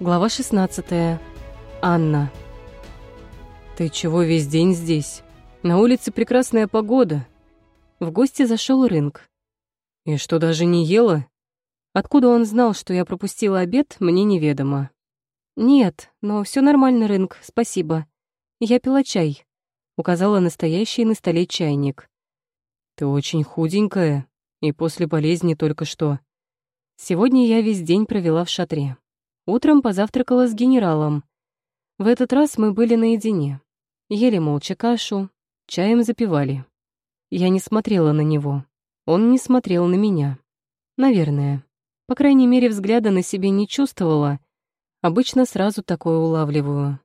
Глава 16. Анна. «Ты чего весь день здесь? На улице прекрасная погода». В гости зашел рынок. «И что, даже не ела?» Откуда он знал, что я пропустила обед, мне неведомо. «Нет, но все нормально, рынок, спасибо. Я пила чай», — указала настоящий на столе чайник. «Ты очень худенькая, и после болезни только что. Сегодня я весь день провела в шатре. Утром позавтракала с генералом. В этот раз мы были наедине. Ели молча кашу, чаем запивали. Я не смотрела на него. Он не смотрел на меня. Наверное. По крайней мере, взгляда на себе не чувствовала. Обычно сразу такое улавливаю.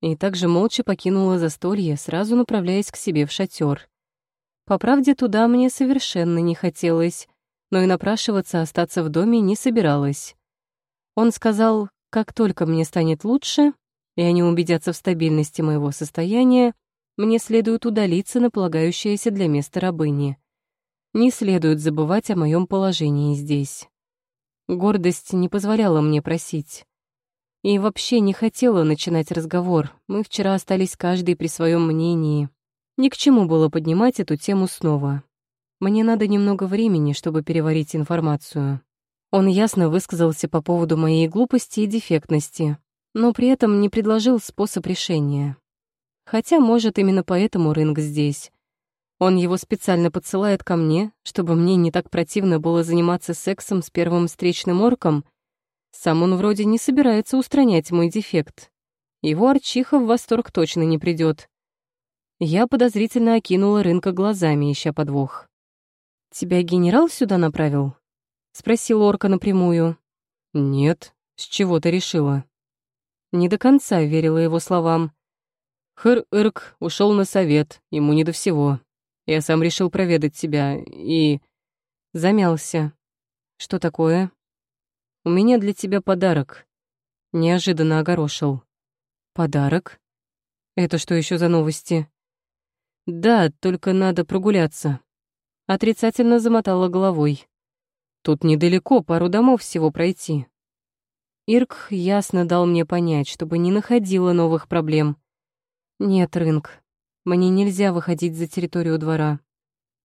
И также молча покинула застолье, сразу направляясь к себе в шатер. По правде, туда мне совершенно не хотелось, но и напрашиваться остаться в доме не собиралась. Он сказал, как только мне станет лучше, и они убедятся в стабильности моего состояния, мне следует удалиться на полагающееся для места рабыни. Не следует забывать о моем положении здесь. Гордость не позволяла мне просить. И вообще не хотела начинать разговор. Мы вчера остались каждый при своем мнении. Ни к чему было поднимать эту тему снова. Мне надо немного времени, чтобы переварить информацию. Он ясно высказался по поводу моей глупости и дефектности, но при этом не предложил способ решения. Хотя, может, именно поэтому рынок здесь. Он его специально подсылает ко мне, чтобы мне не так противно было заниматься сексом с первым встречным орком. Сам он вроде не собирается устранять мой дефект. Его арчиха в восторг точно не придет. Я подозрительно окинула рынка глазами, ища подвох. «Тебя генерал сюда направил?» Спросил Орка напрямую. Нет, с чего ты решила? Не до конца верила его словам. Хыр-Ирк ушел на совет, ему не до всего. Я сам решил проведать тебя и... Замялся. Что такое? У меня для тебя подарок. Неожиданно огорошил. Подарок? Это что еще за новости? Да, только надо прогуляться. Отрицательно замотала головой. Тут недалеко, пару домов всего пройти. Ирк ясно дал мне понять, чтобы не находила новых проблем. Нет, Рынк, мне нельзя выходить за территорию двора.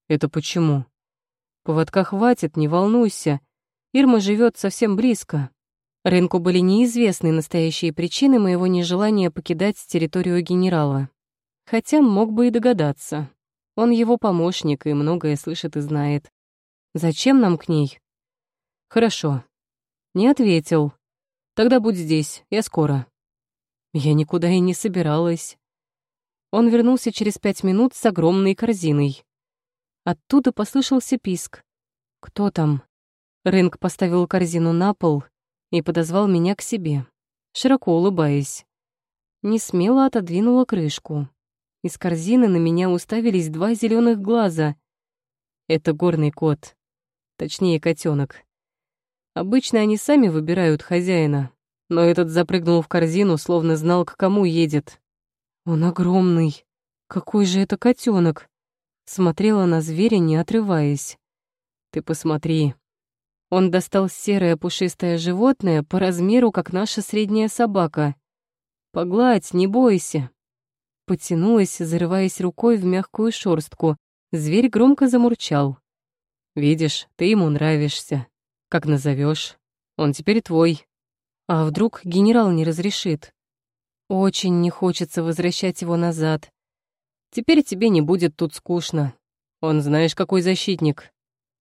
Это почему? Поводка хватит, не волнуйся. Ирма живет совсем близко. Рынку были неизвестны настоящие причины моего нежелания покидать территорию генерала. Хотя мог бы и догадаться. Он его помощник и многое слышит и знает. Зачем нам к ней? «Хорошо». Не ответил. «Тогда будь здесь, я скоро». Я никуда и не собиралась. Он вернулся через пять минут с огромной корзиной. Оттуда послышался писк. «Кто там?» Рынк поставил корзину на пол и подозвал меня к себе, широко улыбаясь. Не смело отодвинула крышку. Из корзины на меня уставились два зеленых глаза. Это горный кот. Точнее, котенок. Обычно они сами выбирают хозяина, но этот запрыгнул в корзину, словно знал, к кому едет. Он огромный. Какой же это котенок? Смотрела на зверя, не отрываясь. Ты посмотри. Он достал серое пушистое животное по размеру, как наша средняя собака. Погладь, не бойся. Потянулась, зарываясь рукой в мягкую шорстку. Зверь громко замурчал. «Видишь, ты ему нравишься. Как назовешь, он теперь твой. А вдруг генерал не разрешит? Очень не хочется возвращать его назад. Теперь тебе не будет тут скучно. Он знаешь, какой защитник.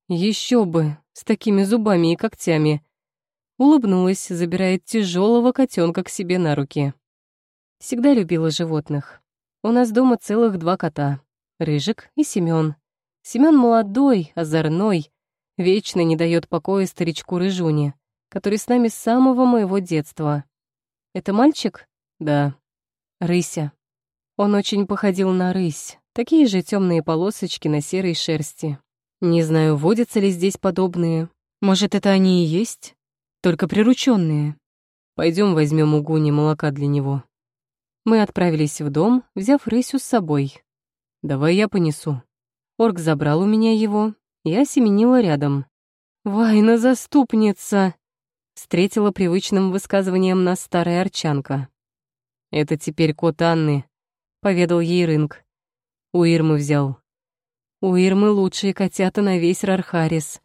Еще бы, с такими зубами и когтями. Улыбнулась, забирая тяжелого котенка к себе на руки. Всегда любила животных. У нас дома целых два кота. Рыжик и Семён. Семён молодой, озорной, Вечно не дает покоя старичку Рыжуне, который с нами с самого моего детства. Это мальчик? Да. Рыся. Он очень походил на рысь. Такие же темные полосочки на серой шерсти. Не знаю, водятся ли здесь подобные. Может, это они и есть? Только прирученные. Пойдем возьмем у Гуни молока для него. Мы отправились в дом, взяв рысю с собой. Давай я понесу. Орк забрал у меня его, я семенила рядом. «Вайна заступница!» встретила привычным высказыванием нас старая арчанка. «Это теперь кот Анны», — поведал ей рынок. У Ирмы взял. У Ирмы лучшие котята на весь Рархарис.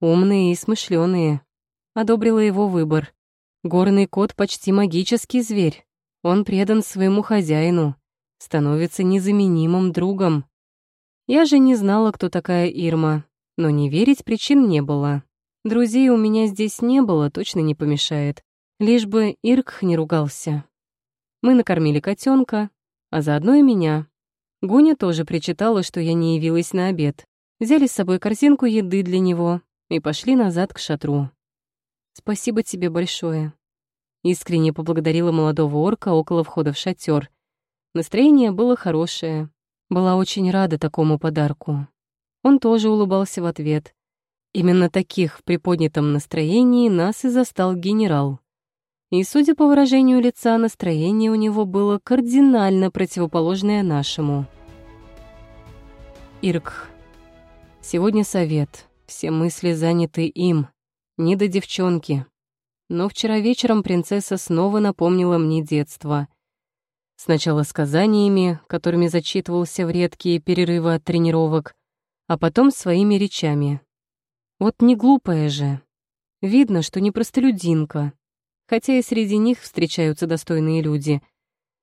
Умные и смышленые. Одобрила его выбор. Горный кот почти магический зверь. Он предан своему хозяину. Становится незаменимым другом. Я же не знала, кто такая Ирма, но не верить причин не было. Друзей у меня здесь не было, точно не помешает. Лишь бы Ирк не ругался. Мы накормили котенка, а заодно и меня. Гуня тоже причитала, что я не явилась на обед. Взяли с собой корзинку еды для него и пошли назад к шатру. «Спасибо тебе большое», — искренне поблагодарила молодого орка около входа в шатер. Настроение было хорошее. Была очень рада такому подарку. Он тоже улыбался в ответ. Именно таких в приподнятом настроении нас и застал генерал. И, судя по выражению лица, настроение у него было кардинально противоположное нашему. Ирк. Сегодня совет. Все мысли заняты им. Не до девчонки. Но вчера вечером принцесса снова напомнила мне детство. Сначала сказаниями, которыми зачитывался в редкие перерывы от тренировок, а потом своими речами. Вот не глупая же. Видно, что не простолюдинка, хотя и среди них встречаются достойные люди.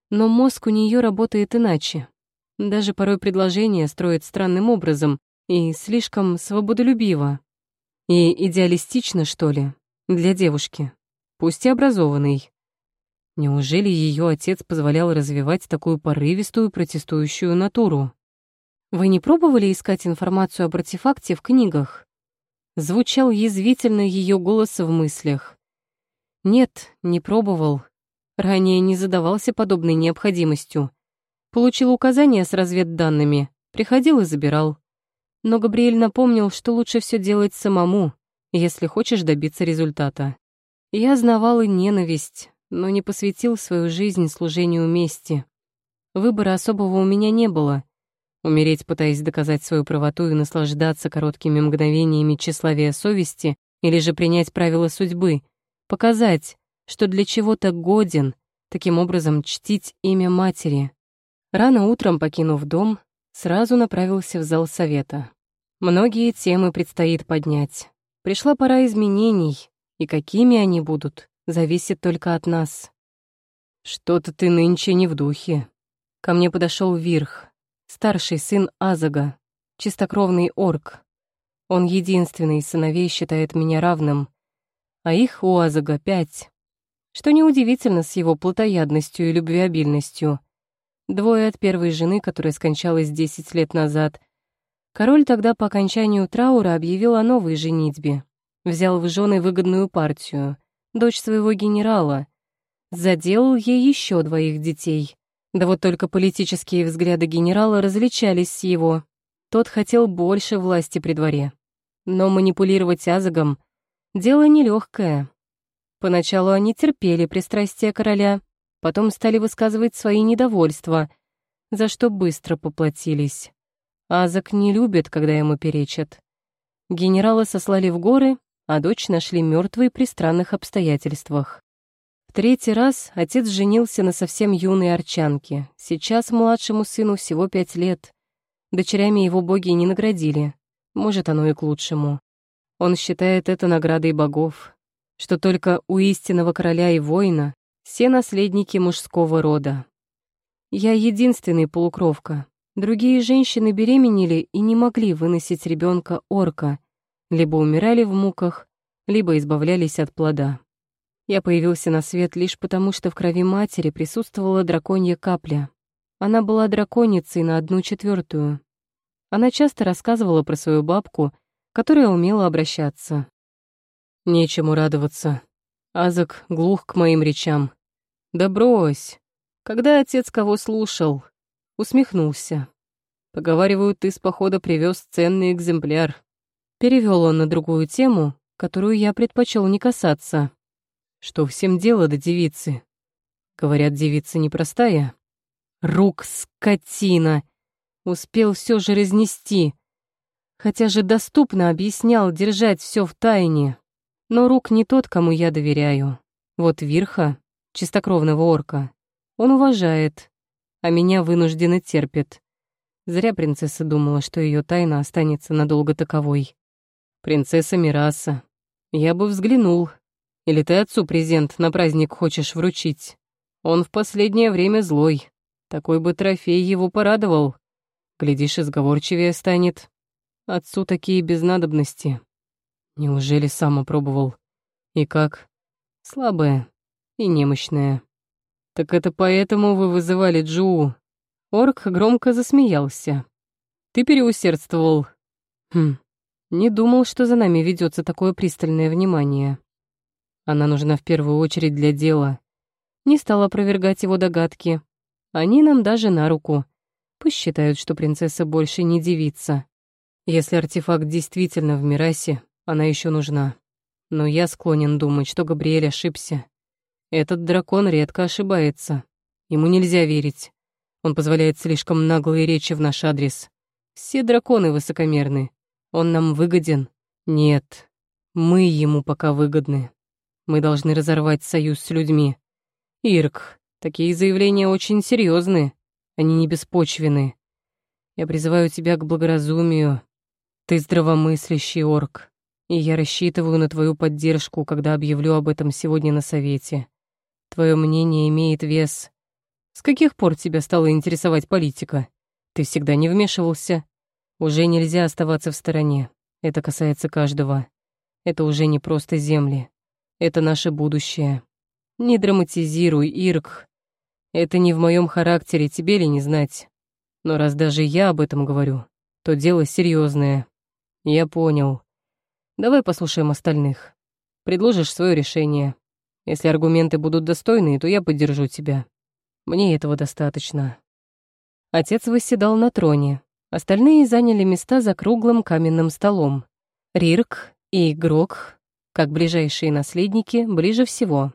Но мозг у нее работает иначе. Даже порой предложения строит странным образом и слишком свободолюбиво. И идеалистично, что ли, для девушки, пусть и образованной. Неужели ее отец позволял развивать такую порывистую протестующую натуру? Вы не пробовали искать информацию об артефакте в книгах? Звучал язвительно ее голос в мыслях. Нет, не пробовал. Ранее не задавался подобной необходимостью. Получил указания с разведданными, приходил и забирал. Но Габриэль напомнил, что лучше все делать самому, если хочешь добиться результата. Я знавал и ненависть, но не посвятил свою жизнь служению мести. Выбора особого у меня не было. Умереть, пытаясь доказать свою правоту и наслаждаться короткими мгновениями тщеславия совести, или же принять правила судьбы, показать, что для чего-то годен, таким образом чтить имя матери. Рано утром, покинув дом, сразу направился в зал совета. Многие темы предстоит поднять. Пришла пора изменений, и какими они будут, зависит только от нас. «Что-то ты нынче не в духе». Ко мне подошел Вирх, старший сын Азага, чистокровный орк. Он единственный из сыновей считает меня равным, а их у Азага пять. Что неудивительно с его плотоядностью и любвеобильностью. Двое от первой жены, которая скончалась десять лет назад. Король тогда по окончанию траура объявил о новой женитьбе. Взял в жены выгодную партию, дочь своего генерала. Заделал ей еще двоих детей. Да вот только политические взгляды генерала различались с его. Тот хотел больше власти при дворе. Но манипулировать Азагом — дело нелегкое. Поначалу они терпели пристрастие короля, потом стали высказывать свои недовольства, за что быстро поплатились. Азак не любит, когда ему перечат. Генерала сослали в горы, а дочь нашли мертвой при странных обстоятельствах третий раз отец женился на совсем юной арчанке. Сейчас младшему сыну всего пять лет. Дочерями его боги не наградили. Может, оно и к лучшему. Он считает это наградой богов, что только у истинного короля и воина все наследники мужского рода. Я единственный полукровка. Другие женщины беременели и не могли выносить ребенка орка, либо умирали в муках, либо избавлялись от плода. Я появился на свет лишь потому, что в крови матери присутствовала драконья капля. Она была драконицей на одну четвертую. Она часто рассказывала про свою бабку, которая умела обращаться. Нечему радоваться. Азак глух к моим речам. Да брось. Когда отец кого слушал? Усмехнулся. Поговаривают, ты с похода привез ценный экземпляр. Перевел он на другую тему, которую я предпочел не касаться. Что всем дело до девицы? Говорят, девица непростая. Рук, скотина! Успел все же разнести. Хотя же доступно объяснял держать все в тайне. Но Рук не тот, кому я доверяю. Вот Вирха, чистокровного орка, он уважает, а меня вынужденно терпит. Зря принцесса думала, что ее тайна останется надолго таковой. Принцесса Мираса. Я бы взглянул. Или ты отцу презент на праздник хочешь вручить? Он в последнее время злой. Такой бы трофей его порадовал. Глядишь, изговорчивее станет. Отцу такие безнадобности. Неужели сам опробовал? И как? Слабая и немощная. Так это поэтому вы вызывали Джуу? Орк громко засмеялся. Ты переусердствовал. Хм, не думал, что за нами ведется такое пристальное внимание. Она нужна в первую очередь для дела. Не стал опровергать его догадки. Они нам даже на руку. Пусть считают, что принцесса больше не девица. Если артефакт действительно в Мирасе, она еще нужна. Но я склонен думать, что Габриэль ошибся. Этот дракон редко ошибается. Ему нельзя верить. Он позволяет слишком наглые речи в наш адрес. Все драконы высокомерны. Он нам выгоден? Нет. Мы ему пока выгодны. Мы должны разорвать союз с людьми. Ирк, такие заявления очень серьезны. Они не беспочвены. Я призываю тебя к благоразумию. Ты здравомыслящий орк, и я рассчитываю на твою поддержку, когда объявлю об этом сегодня на совете. Твое мнение имеет вес. С каких пор тебя стала интересовать политика? Ты всегда не вмешивался. Уже нельзя оставаться в стороне. Это касается каждого. Это уже не просто земли. Это наше будущее. Не драматизируй, Ирк. Это не в моем характере, тебе ли не знать. Но раз даже я об этом говорю, то дело серьезное. Я понял. Давай послушаем остальных. Предложишь свое решение. Если аргументы будут достойные, то я поддержу тебя. Мне этого достаточно. Отец восседал на троне. Остальные заняли места за круглым каменным столом. Рирк и Грок как ближайшие наследники, ближе всего.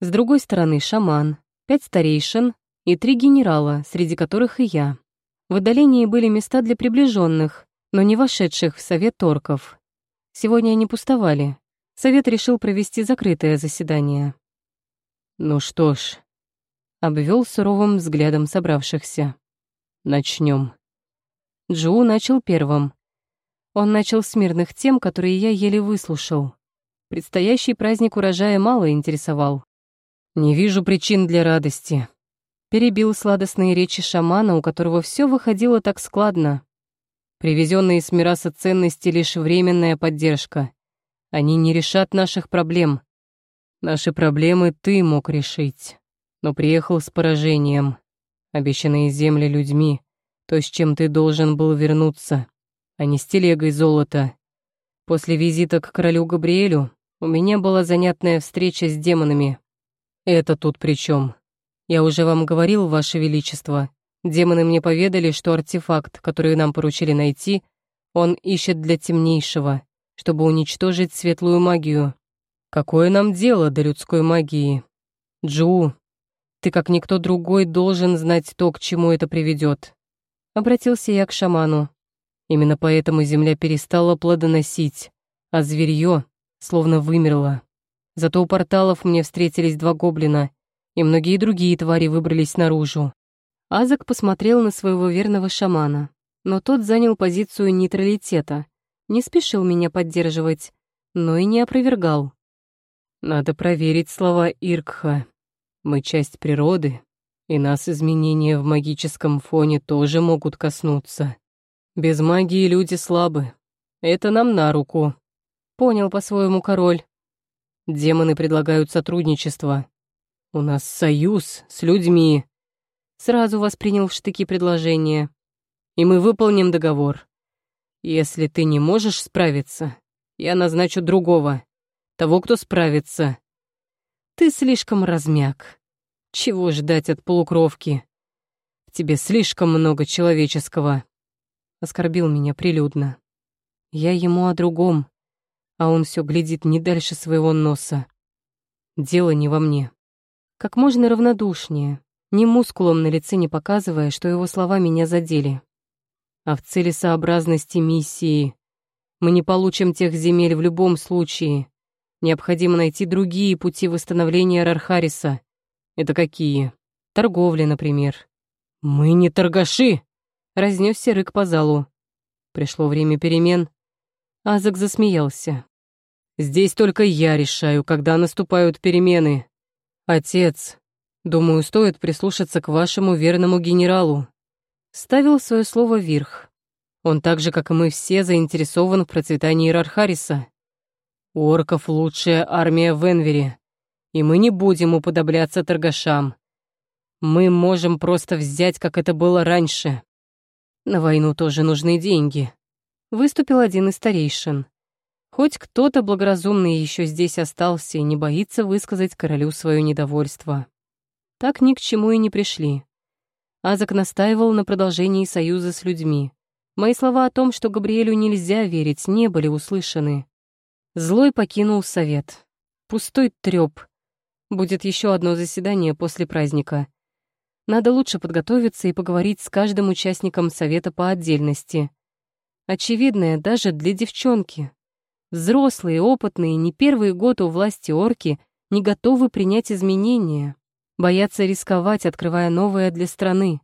С другой стороны шаман, пять старейшин и три генерала, среди которых и я. В отдалении были места для приближенных, но не вошедших в совет торков. Сегодня они пустовали. Совет решил провести закрытое заседание. «Ну что ж», — обвел суровым взглядом собравшихся. «Начнем». Джу начал первым. Он начал с мирных тем, которые я еле выслушал. Предстоящий праздник урожая мало интересовал. «Не вижу причин для радости», — перебил сладостные речи шамана, у которого все выходило так складно. «Привезенные с Мираса ценности — лишь временная поддержка. Они не решат наших проблем. Наши проблемы ты мог решить, но приехал с поражением. Обещанные земли людьми, то, с чем ты должен был вернуться, а не с телегой золота. После визита к королю Габриэлю у меня была занятная встреча с демонами. Это тут при чем? Я уже вам говорил, Ваше Величество. Демоны мне поведали, что артефакт, который нам поручили найти, он ищет для темнейшего, чтобы уничтожить светлую магию. Какое нам дело до людской магии? Джу, ты как никто другой должен знать то, к чему это приведет. Обратился я к шаману. Именно поэтому земля перестала плодоносить, а зверье словно вымерла. Зато у порталов мне встретились два гоблина, и многие другие твари выбрались наружу. Азак посмотрел на своего верного шамана, но тот занял позицию нейтралитета, не спешил меня поддерживать, но и не опровергал. Надо проверить слова Иркха. Мы часть природы, и нас изменения в магическом фоне тоже могут коснуться. Без магии люди слабы. Это нам на руку. Понял по-своему король. Демоны предлагают сотрудничество. У нас союз с людьми. Сразу воспринял в штыки предложение. И мы выполним договор. Если ты не можешь справиться, я назначу другого. Того, кто справится. Ты слишком размяк. Чего ждать от полукровки? В тебе слишком много человеческого. Оскорбил меня прилюдно. Я ему о другом а он все глядит не дальше своего носа. Дело не во мне. Как можно равнодушнее, ни мускулом на лице не показывая, что его слова меня задели. А в целесообразности миссии мы не получим тех земель в любом случае. Необходимо найти другие пути восстановления Рархариса. Это какие? Торговля, например. «Мы не торгаши!» — разнесся рык по залу. Пришло время перемен. Азак засмеялся. «Здесь только я решаю, когда наступают перемены. Отец, думаю, стоит прислушаться к вашему верному генералу». Ставил свое слово вверх. Он так же, как и мы все, заинтересован в процветании Рархариса. У орков лучшая армия в Энвере, и мы не будем уподобляться торгашам. Мы можем просто взять, как это было раньше. На войну тоже нужны деньги. Выступил один из старейшин. Хоть кто-то благоразумный еще здесь остался и не боится высказать королю свое недовольство. Так ни к чему и не пришли. Азак настаивал на продолжении союза с людьми. Мои слова о том, что Габриэлю нельзя верить, не были услышаны. Злой покинул совет. Пустой трёп. Будет еще одно заседание после праздника. Надо лучше подготовиться и поговорить с каждым участником совета по отдельности. Очевидное даже для девчонки. Взрослые, опытные, не первый год у власти орки не готовы принять изменения. Боятся рисковать, открывая новое для страны.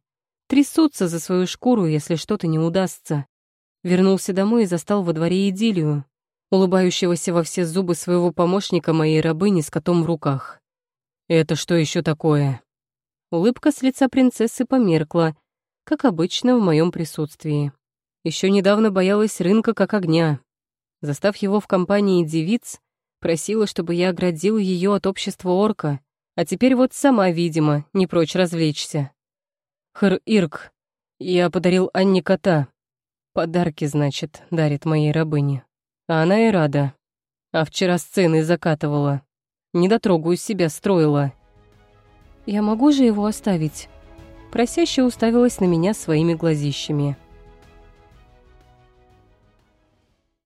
Трясутся за свою шкуру, если что-то не удастся. Вернулся домой и застал во дворе идиллию улыбающегося во все зубы своего помощника моей рабыни с котом в руках. «Это что еще такое?» Улыбка с лица принцессы померкла, как обычно в моем присутствии. Еще недавно боялась рынка как огня. Застав его в компании девиц, просила, чтобы я оградил ее от общества орка, а теперь вот сама, видимо, не прочь развлечься. Хр Ирк, я подарил Анне кота. Подарки, значит, дарит моей рабыне. А она и рада. А вчера сцены закатывала. Недотрогу из себя строила. «Я могу же его оставить?» Просяще уставилась на меня своими глазищами.